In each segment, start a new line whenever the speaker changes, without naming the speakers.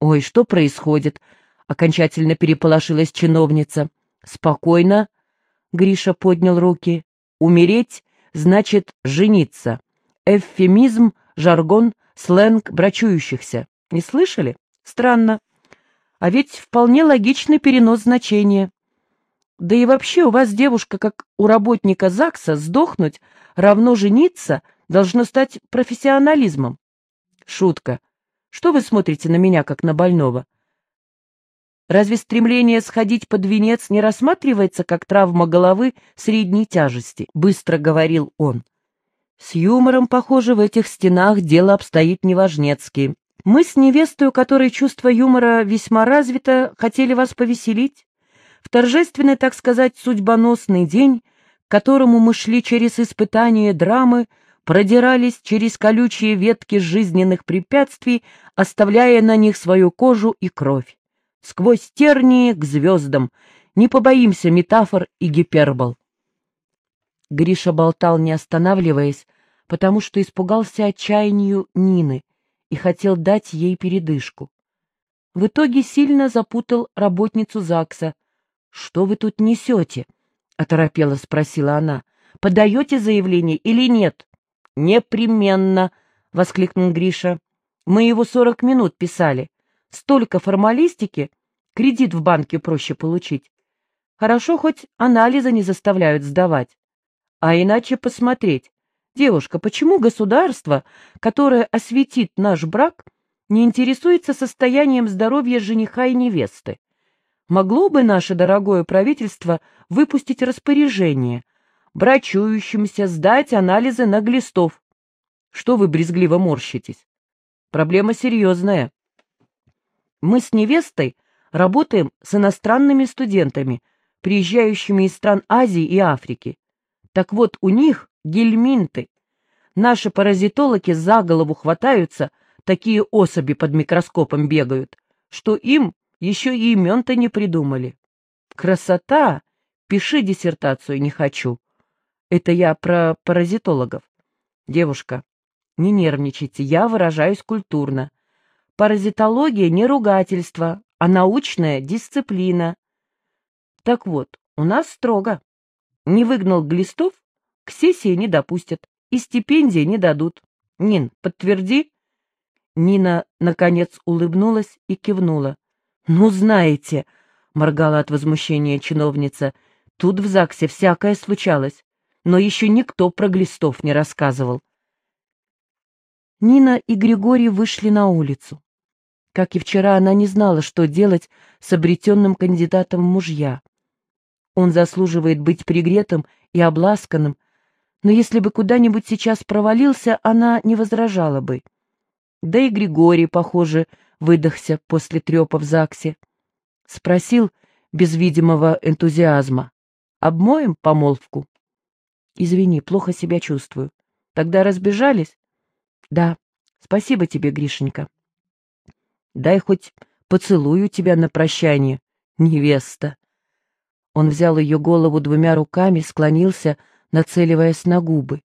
«Ой, что происходит?» — окончательно переполошилась чиновница. «Спокойно», — Гриша поднял руки. «Умереть значит жениться. Эвфемизм, жаргон, сленг брачующихся. Не слышали? Странно. А ведь вполне логичный перенос значения. Да и вообще у вас, девушка, как у работника ЗАГСа, сдохнуть равно жениться должно стать профессионализмом. Шутка. Что вы смотрите на меня, как на больного? Разве стремление сходить под венец не рассматривается как травма головы средней тяжести? Быстро говорил он. С юмором, похоже, в этих стенах дело обстоит неважнецки. Мы с невестой, у которой чувство юмора весьма развито, хотели вас повеселить. В торжественный, так сказать, судьбоносный день, к которому мы шли через испытание драмы, продирались через колючие ветки жизненных препятствий, оставляя на них свою кожу и кровь. Сквозь тернии к звездам. Не побоимся метафор и гипербол. Гриша болтал, не останавливаясь, потому что испугался отчаянию Нины и хотел дать ей передышку. В итоге сильно запутал работницу ЗАГСа. «Что вы тут несете?» — оторопела спросила она. «Подаете заявление или нет?» «Непременно!» — воскликнул Гриша. «Мы его сорок минут писали. Столько формалистики, кредит в банке проще получить. Хорошо, хоть анализы не заставляют сдавать. А иначе посмотреть. Девушка, почему государство, которое осветит наш брак, не интересуется состоянием здоровья жениха и невесты? Могло бы наше дорогое правительство выпустить распоряжение, брачующимся сдать анализы на глистов. Что вы брезгливо морщитесь? Проблема серьезная. Мы с невестой работаем с иностранными студентами, приезжающими из стран Азии и Африки. Так вот, у них гельминты. Наши паразитологи за голову хватаются, такие особи под микроскопом бегают, что им еще и имен-то не придумали. Красота! Пиши диссертацию, не хочу. Это я про паразитологов. Девушка, не нервничайте, я выражаюсь культурно. Паразитология не ругательство, а научная дисциплина. Так вот, у нас строго. Не выгнал глистов, к сессии не допустят и стипендии не дадут. Нин, подтверди. Нина, наконец, улыбнулась и кивнула. «Ну, знаете», — моргала от возмущения чиновница, — «тут в ЗАГСе всякое случалось, но еще никто про глистов не рассказывал». Нина и Григорий вышли на улицу. Как и вчера, она не знала, что делать с обретенным кандидатом мужья. Он заслуживает быть пригретым и обласканным, но если бы куда-нибудь сейчас провалился, она не возражала бы. Да и Григорий, похоже, выдохся после трепа в ЗАГСе. Спросил без видимого энтузиазма. «Обмоем помолвку?» «Извини, плохо себя чувствую. Тогда разбежались?» «Да, спасибо тебе, Гришенька». «Дай хоть поцелую тебя на прощание, невеста». Он взял ее голову двумя руками, склонился, нацеливаясь на губы.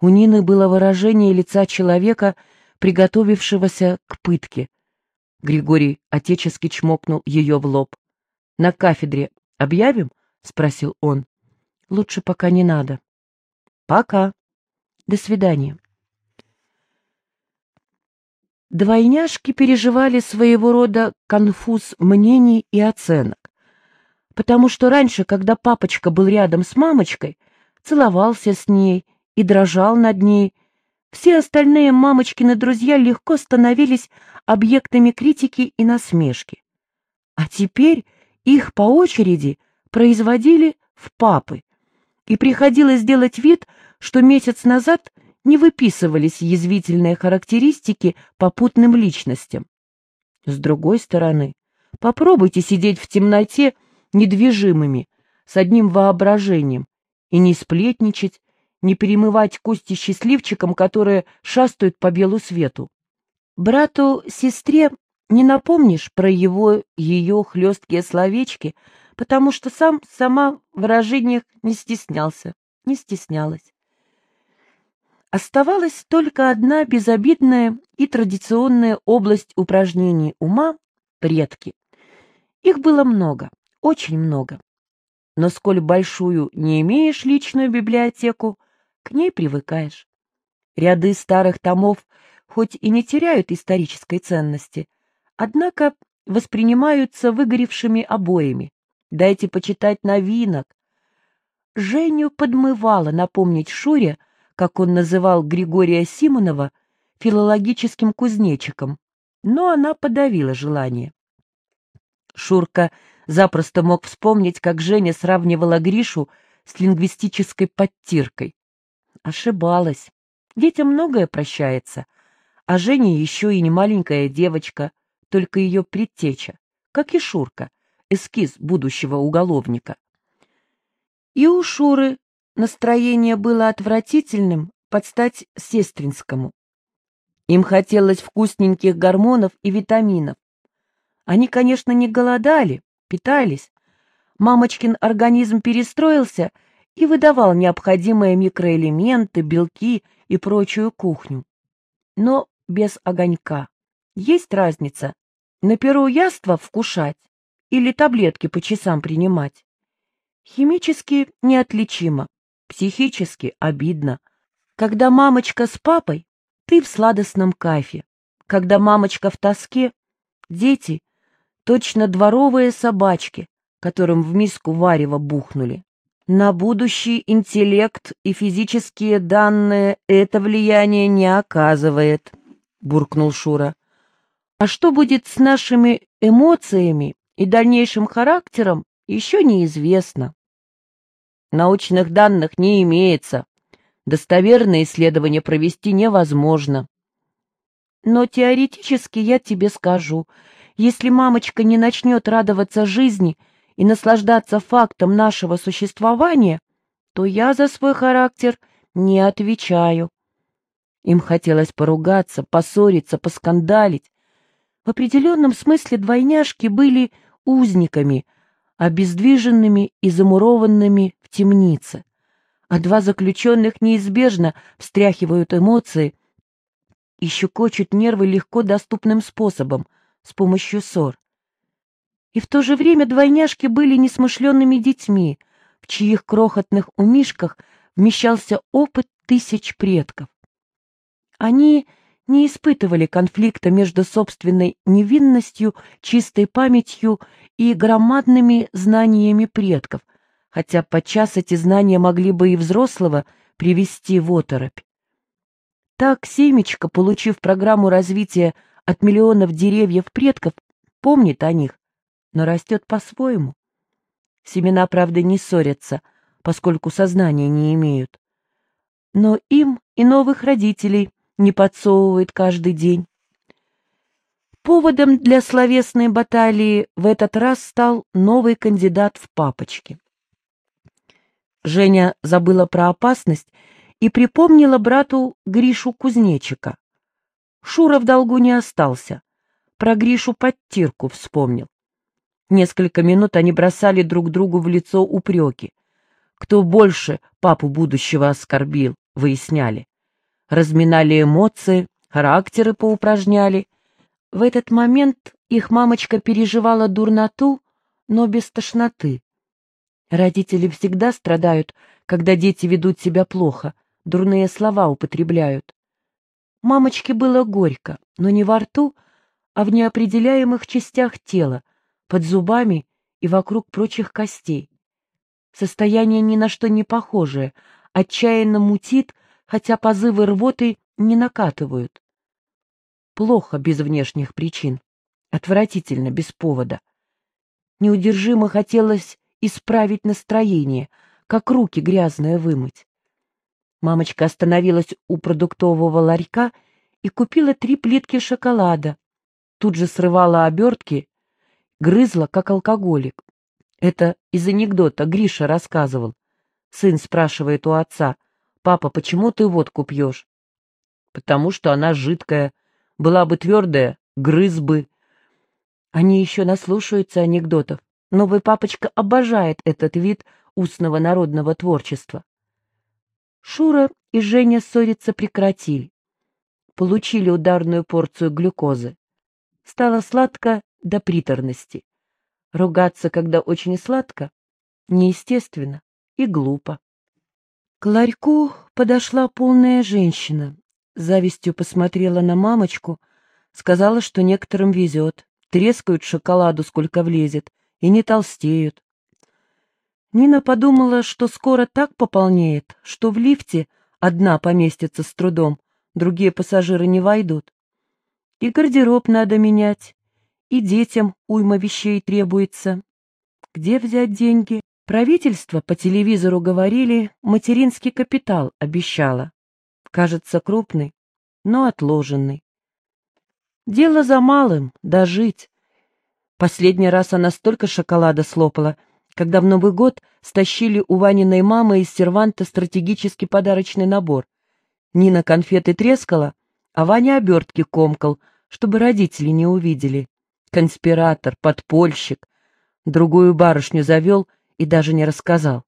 У Нины было выражение лица человека, приготовившегося к пытке. Григорий отечески чмокнул ее в лоб. «На кафедре объявим?» — спросил он. «Лучше пока не надо». «Пока. До свидания». Двойняшки переживали своего рода конфуз мнений и оценок, потому что раньше, когда папочка был рядом с мамочкой, целовался с ней и дрожал над ней, все остальные мамочкины друзья легко становились объектами критики и насмешки. А теперь их по очереди производили в папы, и приходилось делать вид, что месяц назад не выписывались язвительные характеристики попутным личностям. С другой стороны, попробуйте сидеть в темноте недвижимыми, с одним воображением, и не сплетничать, не перемывать кости счастливчикам, которые шастают по белу свету. Брату-сестре не напомнишь про его, ее хлесткие словечки, потому что сам сама в выражениях не стеснялся, не стеснялась. Оставалась только одна безобидная и традиционная область упражнений ума — предки. Их было много, очень много. Но сколь большую не имеешь личную библиотеку, к ней привыкаешь. Ряды старых томов хоть и не теряют исторической ценности, однако воспринимаются выгоревшими обоями. Дайте почитать новинок. Женю подмывало напомнить Шуре, как он называл Григория Симонова, филологическим кузнечиком, но она подавила желание. Шурка запросто мог вспомнить, как Женя сравнивала Гришу с лингвистической подтиркой. Ошибалась. Детям многое прощается, а Женя еще и не маленькая девочка, только ее предтеча, как и Шурка, эскиз будущего уголовника. И у Шуры настроение было отвратительным под стать сестринскому. Им хотелось вкусненьких гормонов и витаминов. Они, конечно, не голодали, питались. Мамочкин организм перестроился и выдавал необходимые микроэлементы, белки и прочую кухню. Но без огонька. Есть разница, на перу яства вкушать или таблетки по часам принимать. Химически неотличимо, психически обидно. Когда мамочка с папой, ты в сладостном кайфе. Когда мамочка в тоске, дети — точно дворовые собачки, которым в миску варево бухнули. На будущий интеллект и физические данные это влияние не оказывает, — буркнул Шура. А что будет с нашими эмоциями и дальнейшим характером, еще неизвестно. Научных данных не имеется. Достоверное исследование провести невозможно. Но теоретически я тебе скажу, если мамочка не начнет радоваться жизни — и наслаждаться фактом нашего существования, то я за свой характер не отвечаю. Им хотелось поругаться, поссориться, поскандалить. В определенном смысле двойняшки были узниками, обездвиженными и замурованными в темнице. А два заключенных неизбежно встряхивают эмоции и щекочут нервы легко доступным способом, с помощью ссор. И в то же время двойняшки были несмышленными детьми, в чьих крохотных умишках вмещался опыт тысяч предков. Они не испытывали конфликта между собственной невинностью, чистой памятью и громадными знаниями предков, хотя подчас эти знания могли бы и взрослого привести в оторопь. Так семечко, получив программу развития от миллионов деревьев предков, помнит о них, но растет по-своему. Семена, правда, не ссорятся, поскольку сознания не имеют. Но им и новых родителей не подсовывает каждый день. Поводом для словесной баталии в этот раз стал новый кандидат в папочки. Женя забыла про опасность и припомнила брату Гришу Кузнечика. Шура в долгу не остался. Про Гришу подтирку вспомнил. Несколько минут они бросали друг другу в лицо упреки. Кто больше папу будущего оскорбил, выясняли. Разминали эмоции, характеры поупражняли. В этот момент их мамочка переживала дурноту, но без тошноты. Родители всегда страдают, когда дети ведут себя плохо, дурные слова употребляют. Мамочке было горько, но не во рту, а в неопределяемых частях тела, под зубами и вокруг прочих костей. Состояние ни на что не похожее, отчаянно мутит, хотя позывы рвоты не накатывают. Плохо без внешних причин, отвратительно без повода. Неудержимо хотелось исправить настроение, как руки грязные вымыть. Мамочка остановилась у продуктового ларька и купила три плитки шоколада. Тут же срывала обертки грызла, как алкоголик. Это из анекдота Гриша рассказывал. Сын спрашивает у отца, «Папа, почему ты водку пьешь?» «Потому что она жидкая. Была бы твердая, грыз бы». Они еще наслушаются анекдотов. Новый папочка обожает этот вид устного народного творчества. Шура и Женя ссориться прекратили. Получили ударную порцию глюкозы. Стало сладко до приторности. Ругаться, когда очень сладко, неестественно и глупо. К ларьку подошла полная женщина, завистью посмотрела на мамочку, сказала, что некоторым везет, трескают шоколаду, сколько влезет, и не толстеют. Нина подумала, что скоро так пополнеет, что в лифте одна поместится с трудом, другие пассажиры не войдут. И гардероб надо менять, и детям уйма вещей требуется. Где взять деньги? Правительство по телевизору говорили, материнский капитал обещало. Кажется, крупный, но отложенный. Дело за малым — дожить. Последний раз она столько шоколада слопала, когда в Новый год стащили у Ваниной мамы из серванта стратегический подарочный набор. Нина конфеты трескала, а Ваня обертки комкал, чтобы родители не увидели. Конспиратор, подпольщик. Другую барышню завел — и даже не рассказал.